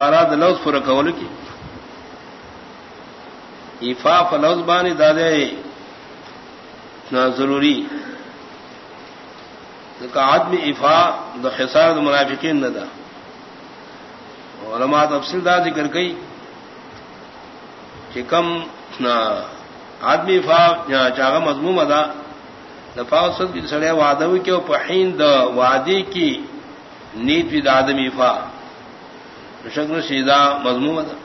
اراد لوز پر کول کی ایفا فلوز بانی دادے نہ ضروری. آدمی ایفا دا خسار دا منافقین نہ دا علماء تفصیل دا ذکر گئی کہ کم نہ آدمی ایفا چاغا مضموم ادا دفاع کی سڑے وادو کے پہین دا وادی کی نیت بھی دا آدمی ایفا شکل سیدھا مضموم تھا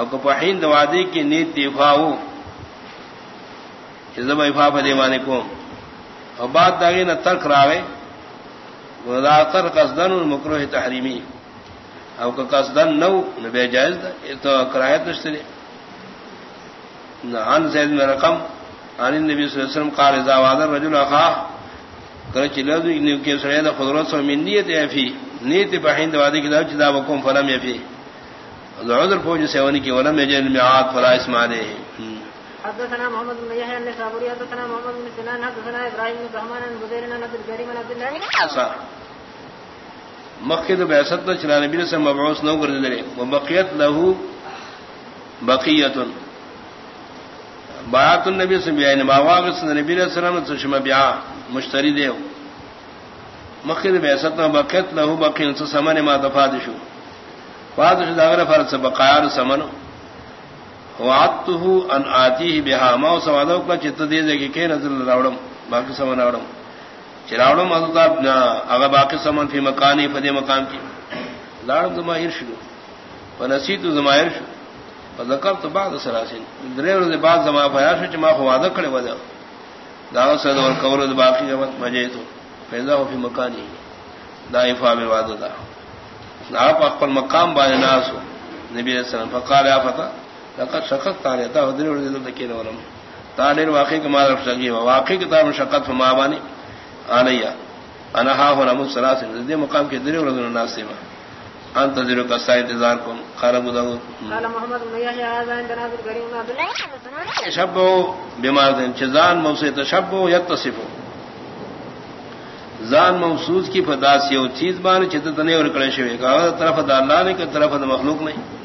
اب پہین دوادی کی نیت دفاع ہو زب افا دیوانے کو اور بات داغی نہ ترک راوے تر قصدن مکرو تحریمی. اب کا قصدن نو نہ بے جائز یہ تو کرایت نشتری نہ ان زید میں رقم، عن النبي صلى الله عليه وسلم قال اذا وعد الرجل اخاه. قال چلو کہ سڑے دا خضرت سو من نیت ہے نیت بہند وادی کی دا چدا وکم فلم یفی. عذر فوج سے ونی کی ولم یجن میعاد فلا اسمانے. حدثنا محمد بن يحيى بن صابري حدثنا محمد بن سنان حدثنا ابراهيم بن رحمان بن بدير بن عبد الكريم بن عبد الله مخد بعثت چلا نبی سے مبعوث نو کر دے. وبقيت له بقيه بات النبی سے بیان مواقع نبی علیہ السلام سے شمع بیا مشتری دیو مخد بعثت نو بقيت له بقيه سمن ما دفادشو فادش داغر فرض بقایا سمن وعدته ان آتيه بها ما سوادو کا چت دے دے کہ نزل راوڑم، باقی سمن راوڑم. چراوڑم حضرت اگر باقی سمن فی مکانی فدی مقام کی. لاڑم زماہر شروع ونسیت زماہر شروع فذكرت بعض سلاسل. دریر دے بعد زما بیان شو چما خو کڑے ودا. دا سد اور قول باقی وقت مجے تو پیدا ہو فی مکانی دائفہ میں وعدہ دا۔ آپ اقبل مقام بانے ناسو نبی علیہ السلام فقال یا فتح لقد شقت تانے تا حضر ورد دل تکین ورم تانے واقعی کما رفت شقی واقعی فما بانی آنیا انا ہا ہونا مجھ سلاسل دے مقام کے دل ورد الناس سیما انت ذرو کا سا انتظار کو قال ابو داؤد قال محمد بن يحيى هذا عندنا الكريم بن عبد الله شبو بیمار دین۔ چزان موسی تشبو یتصفو۔ زان محسوس کی فدا سے او چیز بان چتنے اور کڑے شوے کا طرف دا اللہ نے کہ طرف دا مخلوق نہیں